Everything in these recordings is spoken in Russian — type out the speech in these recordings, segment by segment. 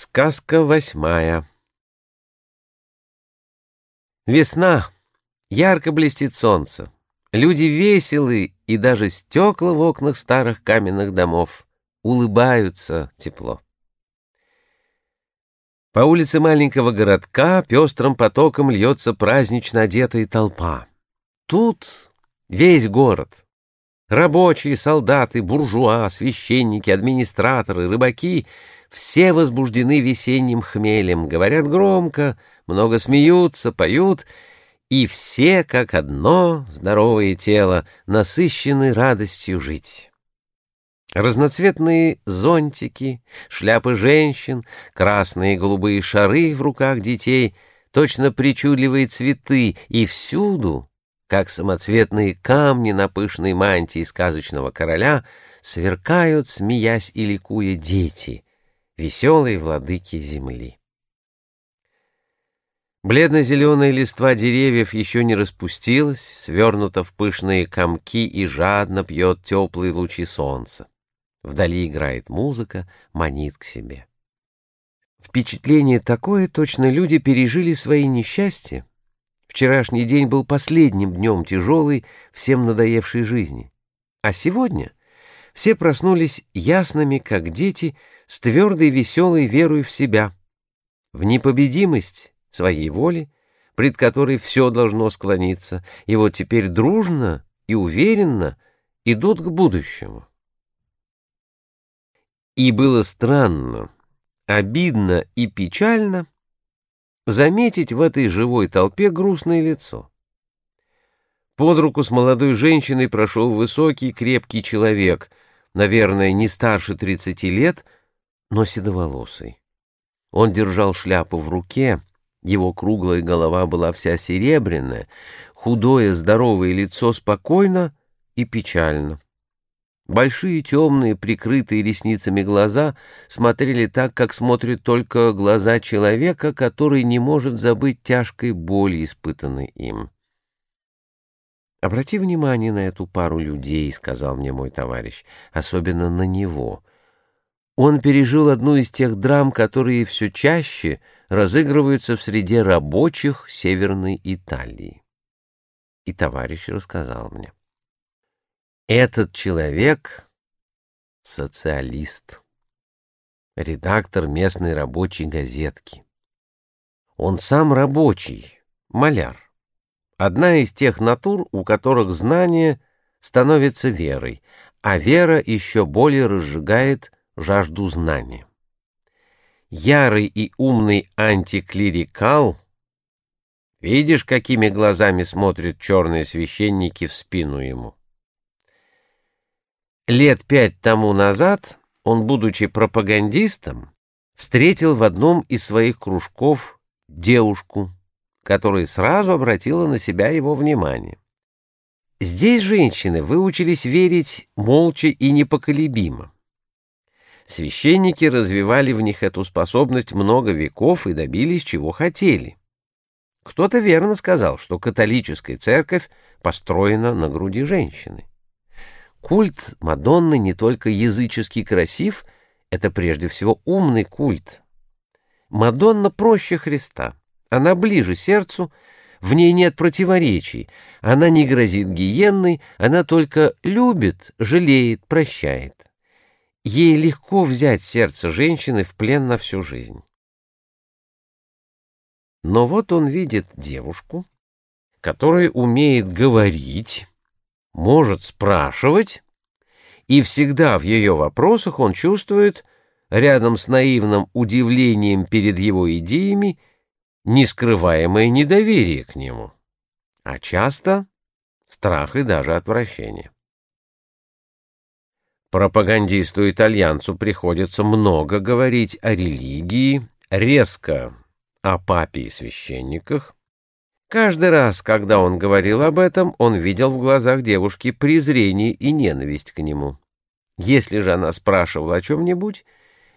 Сказка восьмая Весна. Ярко блестит солнце. Люди веселы, и даже стекла в окнах старых каменных домов улыбаются тепло. По улице маленького городка пестрым потоком льется празднично одетая толпа. Тут весь город. Рабочие, солдаты, буржуа, священники, администраторы, рыбаки — все возбуждены весенним хмелем, говорят громко, много смеются, поют, и все, как одно здоровое тело, насыщены радостью жить. Разноцветные зонтики, шляпы женщин, красные и голубые шары в руках детей, точно причудливые цветы, и всюду, как самоцветные камни на пышной мантии сказочного короля, сверкают, смеясь и ликуя дети — веселые владыки земли. Бледно-зеленая листва деревьев еще не распустилась, свернута в пышные комки и жадно пьет теплые лучи солнца. Вдали играет музыка, манит к себе. Впечатление такое, точно люди пережили свои несчастья. Вчерашний день был последним днем тяжелой, всем надоевшей жизни. А сегодня все проснулись ясными, как дети, с твердой веселой верой в себя, в непобедимость своей воли, пред которой все должно склониться, и вот теперь дружно и уверенно идут к будущему. И было странно, обидно и печально заметить в этой живой толпе грустное лицо. Под руку с молодой женщиной прошел высокий крепкий человек — наверное, не старше тридцати лет, но седоволосый. Он держал шляпу в руке, его круглая голова была вся серебряная, худое здоровое лицо спокойно и печально. Большие темные, прикрытые ресницами глаза смотрели так, как смотрят только глаза человека, который не может забыть тяжкой боли, испытанной им. «Обрати внимание на эту пару людей», — сказал мне мой товарищ, — «особенно на него. Он пережил одну из тех драм, которые все чаще разыгрываются в среде рабочих Северной Италии». И товарищ рассказал мне. «Этот человек — социалист, редактор местной рабочей газетки. Он сам рабочий, маляр одна из тех натур, у которых знание становится верой, а вера еще более разжигает жажду знания. Ярый и умный антиклирикал, видишь, какими глазами смотрят черные священники в спину ему. Лет пять тому назад он, будучи пропагандистом, встретил в одном из своих кружков девушку, которая сразу обратила на себя его внимание. Здесь женщины выучились верить молча и непоколебимо. Священники развивали в них эту способность много веков и добились, чего хотели. Кто-то верно сказал, что католическая церковь построена на груди женщины. Культ Мадонны не только языческий красив, это прежде всего умный культ. Мадонна проще Христа. Она ближе сердцу, в ней нет противоречий, она не грозит гиенной, она только любит, жалеет, прощает. Ей легко взять сердце женщины в плен на всю жизнь. Но вот он видит девушку, которая умеет говорить, может спрашивать, и всегда в ее вопросах он чувствует, рядом с наивным удивлением перед его идеями, нескрываемое недоверие к нему, а часто страх и даже отвращение. Пропагандисту-итальянцу приходится много говорить о религии, резко о папе и священниках. Каждый раз, когда он говорил об этом, он видел в глазах девушки презрение и ненависть к нему. Если же она спрашивала о чем-нибудь,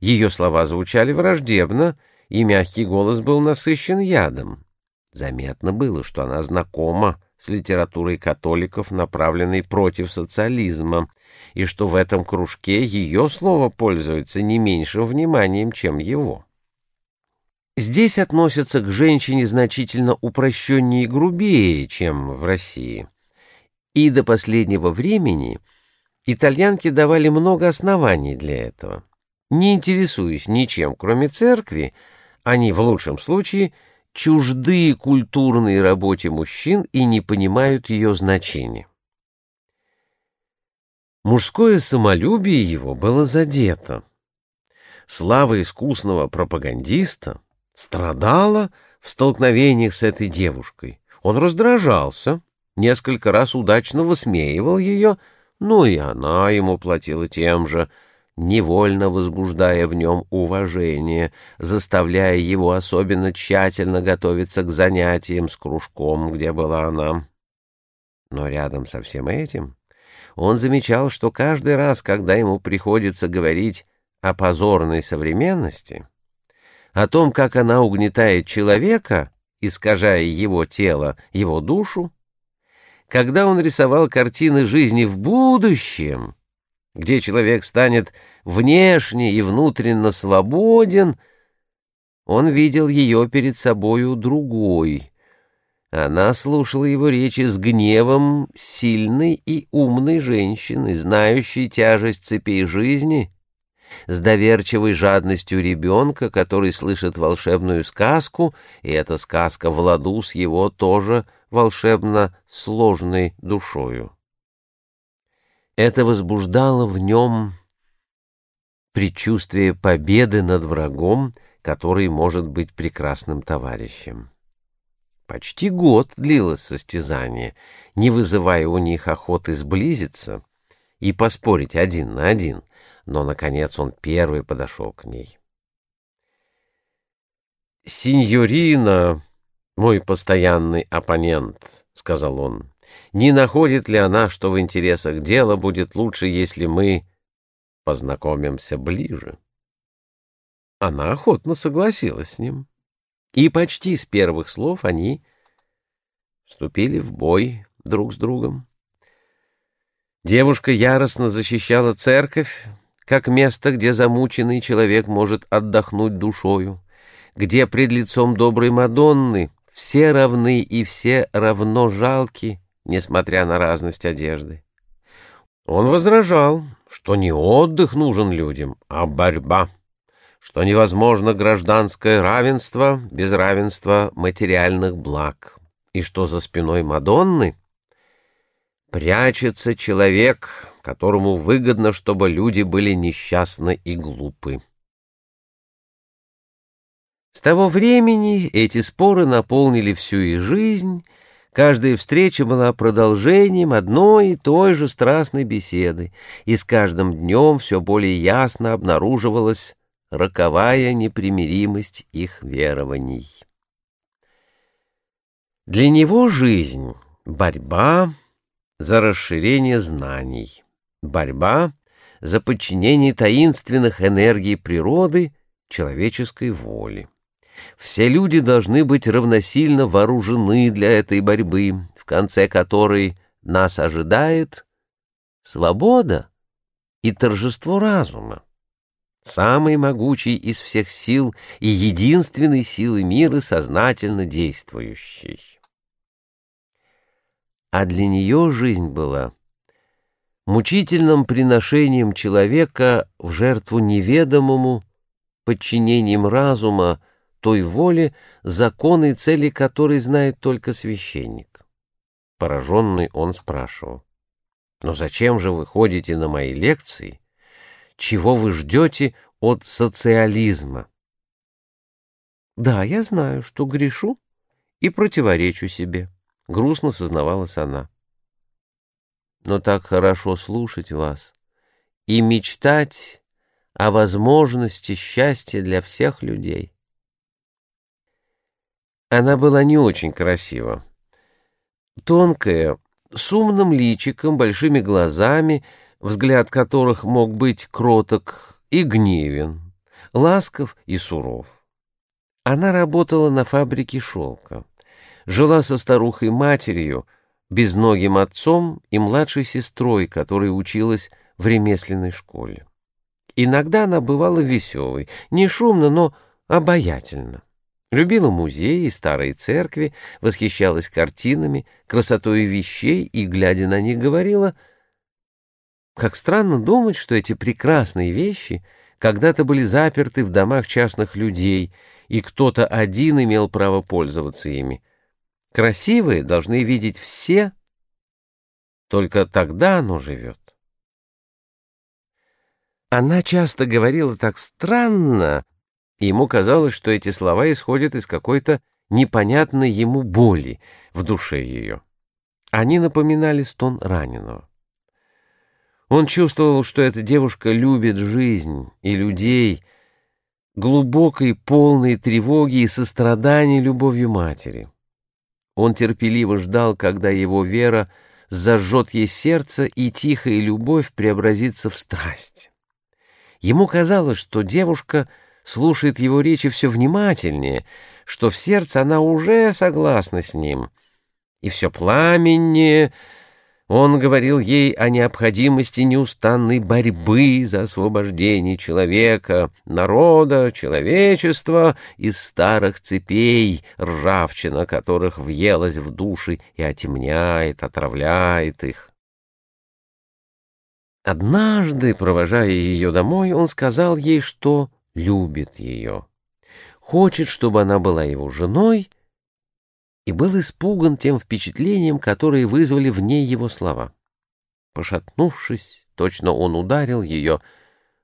ее слова звучали враждебно, и мягкий голос был насыщен ядом. Заметно было, что она знакома с литературой католиков, направленной против социализма, и что в этом кружке ее слово пользуется не меньшим вниманием, чем его. Здесь относятся к женщине значительно упрощеннее и грубее, чем в России. И до последнего времени итальянки давали много оснований для этого. Не интересуясь ничем, кроме церкви, они в лучшем случае чужды культурной работе мужчин и не понимают ее значения. Мужское самолюбие его было задето. Слава искусного пропагандиста — страдала в столкновениях с этой девушкой. Он раздражался, несколько раз удачно высмеивал ее, но и она ему платила тем же, невольно возбуждая в нем уважение, заставляя его особенно тщательно готовиться к занятиям с кружком, где была она. Но рядом со всем этим он замечал, что каждый раз, когда ему приходится говорить о позорной современности, о том, как она угнетает человека, искажая его тело, его душу, когда он рисовал картины жизни в будущем, где человек станет внешне и внутренно свободен, он видел ее перед собою другой. Она слушала его речи с гневом сильной и умной женщины, знающей тяжесть цепей жизни — с доверчивой жадностью ребенка, который слышит волшебную сказку, и эта сказка в ладу с его тоже волшебно сложной душою. Это возбуждало в нем предчувствие победы над врагом, который может быть прекрасным товарищем. Почти год длилось состязание, не вызывая у них охоты сблизиться и поспорить один на один — но, наконец, он первый подошел к ней. «Синьорина, мой постоянный оппонент», — сказал он, — «не находит ли она, что в интересах дела будет лучше, если мы познакомимся ближе?» Она охотно согласилась с ним, и почти с первых слов они вступили в бой друг с другом. Девушка яростно защищала церковь, как место, где замученный человек может отдохнуть душою, где пред лицом доброй Мадонны все равны и все равно жалки, несмотря на разность одежды. Он возражал, что не отдых нужен людям, а борьба, что невозможно гражданское равенство без равенства материальных благ, и что за спиной Мадонны прячется человек, которому выгодно, чтобы люди были несчастны и глупы. С того времени эти споры наполнили всю их жизнь, каждая встреча была продолжением одной и той же страстной беседы, и с каждым днем все более ясно обнаруживалась роковая непримиримость их верований. Для него жизнь — борьба за расширение знаний борьба за подчинение таинственных энергий природы человеческой воли. Все люди должны быть равносильно вооружены для этой борьбы, в конце которой нас ожидает свобода и торжество разума, самый могучий из всех сил и единственной силы мира сознательно действующий. А для нее жизнь была мучительным приношением человека в жертву неведомому, подчинением разума той воле, законы и цели которой знает только священник. Пораженный он спрашивал, «Но зачем же вы ходите на мои лекции? Чего вы ждете от социализма?» «Да, я знаю, что грешу и противоречу себе», — грустно сознавалась она но так хорошо слушать вас и мечтать о возможности счастья для всех людей. Она была не очень красива. Тонкая, с умным личиком, большими глазами, взгляд которых мог быть кроток и гневен, ласков и суров. Она работала на фабрике шелка, жила со старухой-матерью, безногим отцом и младшей сестрой, которая училась в ремесленной школе. Иногда она бывала веселой, не шумно, но обаятельно. Любила музеи и старые церкви, восхищалась картинами, красотой вещей и, глядя на них, говорила, как странно думать, что эти прекрасные вещи когда-то были заперты в домах частных людей, и кто-то один имел право пользоваться ими. Красивые должны видеть все, только тогда оно живет. Она часто говорила так странно, и ему казалось, что эти слова исходят из какой-то непонятной ему боли в душе ее. Они напоминали стон раненого. Он чувствовал, что эта девушка любит жизнь и людей, глубокой, полной тревоги и сострадания любовью матери. Он терпеливо ждал, когда его вера зажжет ей сердце, и тихая любовь преобразится в страсть. Ему казалось, что девушка слушает его речи все внимательнее, что в сердце она уже согласна с ним, и все пламеннее он говорил ей о необходимости неустанной борьбы за освобождение человека, народа, человечества из старых цепей, ржавчина которых въелась в души и отемняет, отравляет их. Однажды, провожая ее домой, он сказал ей, что любит ее, хочет, чтобы она была его женой, и был испуган тем впечатлением, которое вызвали в ней его слова. Пошатнувшись, точно он ударил ее,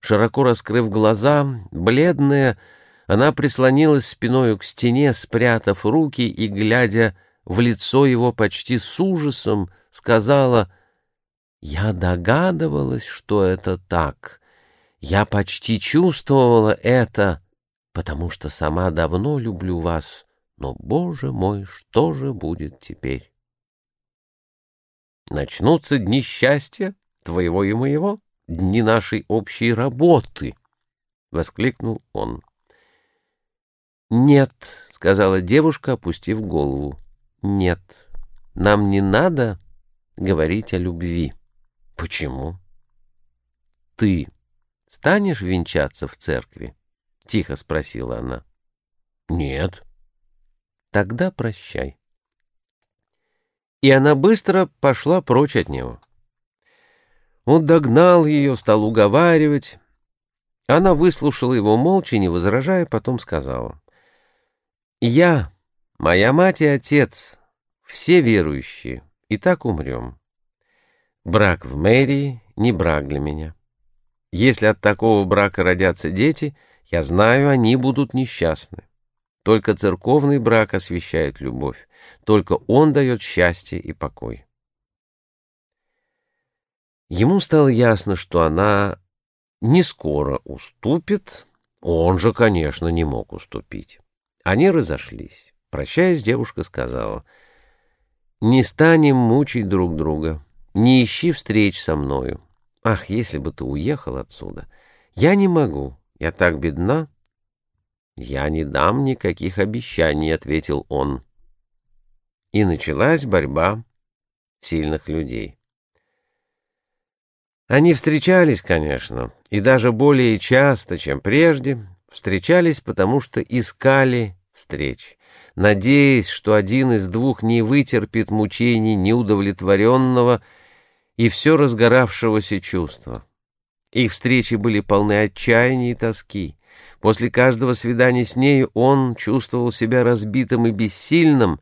широко раскрыв глаза, бледная, она прислонилась спиною к стене, спрятав руки и, глядя в лицо его почти с ужасом, сказала — я догадывалась, что это так. Я почти чувствовала это, потому что сама давно люблю вас. Но, боже мой, что же будет теперь? Начнутся дни счастья, твоего и моего, дни нашей общей работы, — воскликнул он. «Нет», — сказала девушка, опустив голову, — «нет, нам не надо говорить о любви». Почему? Ты станешь венчаться в церкви? Тихо спросила она. Нет. Тогда прощай. И она быстро пошла прочь от него. Он догнал ее, стал уговаривать. Она выслушала его молча, не возражая, потом сказала. «Я, моя мать и отец, все верующие, и так умрем. Брак в мэрии — не брак для меня. Если от такого брака родятся дети, я знаю, они будут несчастны. Только церковный брак освещает любовь, только он дает счастье и покой. Ему стало ясно, что она не скоро уступит, он же, конечно, не мог уступить. Они разошлись. Прощаясь, девушка сказала, «Не станем мучить друг друга. Не ищи встреч со мною. Ах, если бы ты уехал отсюда. Я не могу. Я так бедна. Я не дам никаких обещаний, — ответил он. И началась борьба сильных людей. Они встречались, конечно, и даже более часто, чем прежде, встречались, потому что искали встреч, надеясь, что один из двух не вытерпит мучений неудовлетворенного и все разгоравшегося чувства. Их встречи были полны отчаяния и тоски. После каждого свидания с нею он чувствовал себя разбитым и бессильным,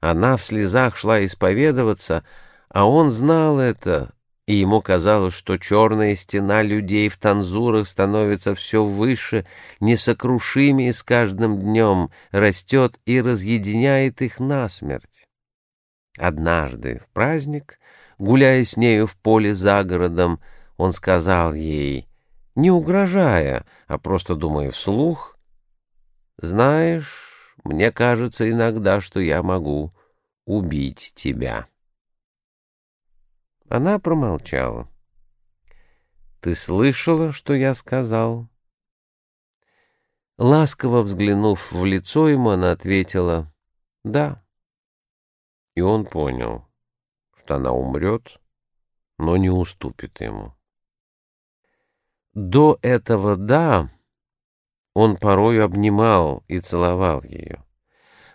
она в слезах шла исповедоваться, а он знал это, и ему казалось, что черная стена людей в танзурах становится все выше, несокрушимее с каждым днем, растет и разъединяет их насмерть. Однажды в праздник Гуляя с нею в поле за городом, он сказал ей, не угрожая, а просто думая вслух, «Знаешь, мне кажется иногда, что я могу убить тебя». Она промолчала. «Ты слышала, что я сказал?» Ласково взглянув в лицо ему, она ответила «Да». И он понял она умрет, но не уступит ему. До этого «да» Он порою обнимал и целовал ее.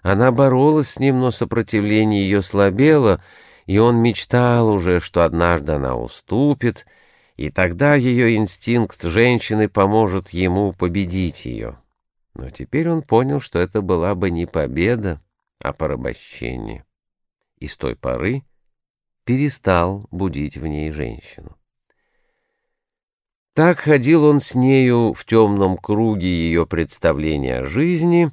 Она боролась с ним, но сопротивление ее слабело, и он мечтал уже, что однажды она уступит, и тогда ее инстинкт женщины поможет ему победить ее. Но теперь он понял, что это была бы не победа, а порабощение. И с той поры перестал будить в ней женщину. Так ходил он с нею в темном круге ее представления о жизни,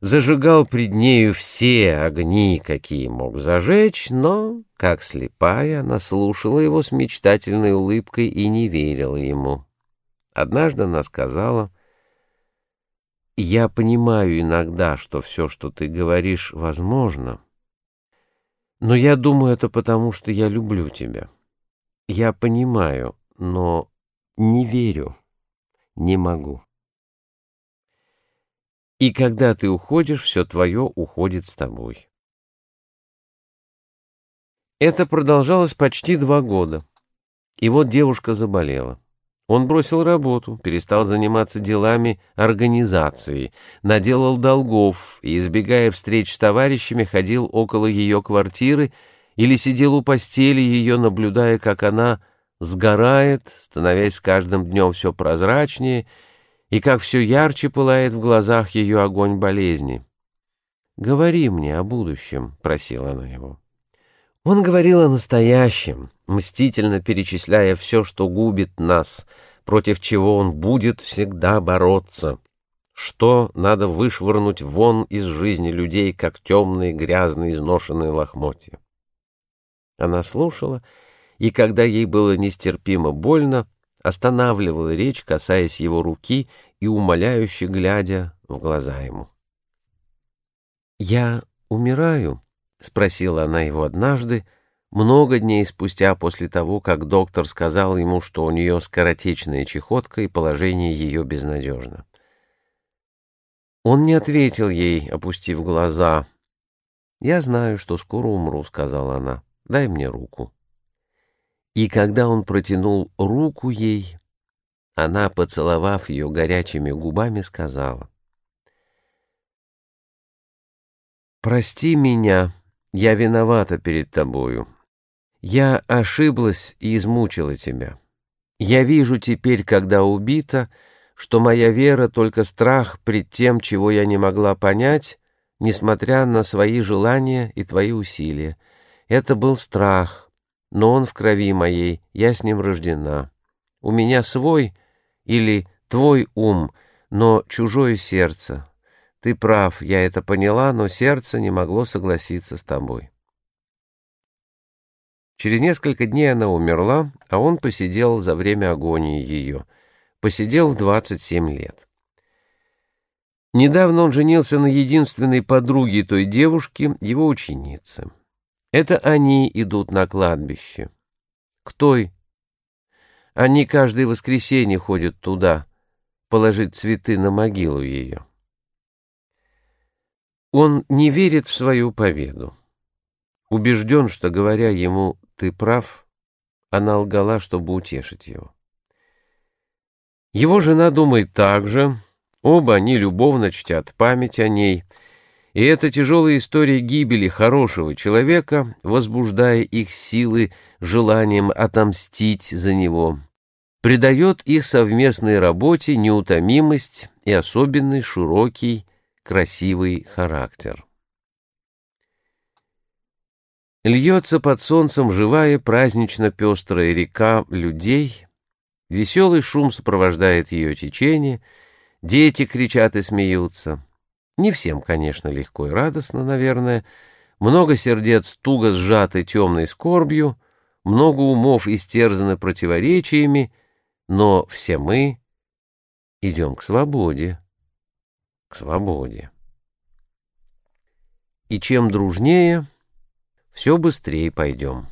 зажигал пред нею все огни, какие мог зажечь, но, как слепая, она слушала его с мечтательной улыбкой и не верила ему. Однажды она сказала, «Я понимаю иногда, что все, что ты говоришь, возможно, но я думаю это потому, что я люблю тебя. Я понимаю, но не верю, не могу. И когда ты уходишь, все твое уходит с тобой. Это продолжалось почти два года. И вот девушка заболела. Он бросил работу, перестал заниматься делами организации, наделал долгов и, избегая встреч с товарищами, ходил около ее квартиры или сидел у постели ее, наблюдая, как она сгорает, становясь с каждым днем все прозрачнее, и как все ярче пылает в глазах ее огонь болезни. «Говори мне о будущем», — просила она его. Он говорил о настоящем, мстительно перечисляя все, что губит нас, против чего он будет всегда бороться, что надо вышвырнуть вон из жизни людей, как темные, грязные, изношенные лохмотья. Она слушала и когда ей было нестерпимо больно, останавливала речь, касаясь его руки и умоляюще глядя в глаза ему. «Я умираю?» — спросила она его однажды, много дней спустя после того, как доктор сказал ему, что у нее скоротечная чехотка и положение ее безнадежно. Он не ответил ей, опустив глаза. «Я знаю, что скоро умру», — сказала она. «Дай мне руку». И когда он протянул руку ей, она, поцеловав ее горячими губами, сказала, «Прости меня, я виновата перед тобою. Я ошиблась и измучила тебя. Я вижу теперь, когда убита, что моя вера — только страх пред тем, чего я не могла понять, несмотря на свои желания и твои усилия. Это был страх, но он в крови моей, я с ним рождена. У меня свой или твой ум, но чужое сердце. Ты прав, я это поняла, но сердце не могло согласиться с тобой. Через несколько дней она умерла, а он посидел за время агонии ее. Посидел в 27 лет. Недавно он женился на единственной подруге той девушки, его ученицы. Это они идут на кладбище. К той. Они каждое воскресенье ходят туда, положить цветы на могилу ее. Он не верит в свою победу. Убежден, что, говоря ему «ты прав», она лгала, чтобы утешить его. Его жена думает так же, оба они любовно чтят память о ней — и эта тяжелая история гибели хорошего человека, возбуждая их силы желанием отомстить за него, придает их совместной работе неутомимость и особенный широкий, красивый характер. Льется под солнцем живая празднично-пестрая река людей, веселый шум сопровождает ее течение, дети кричат и смеются. Не всем, конечно, легко и радостно, наверное. Много сердец туго сжаты темной скорбью, много умов истерзаны противоречиями, но все мы идем к свободе, к свободе. И чем дружнее, все быстрее пойдем.